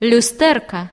люстерка.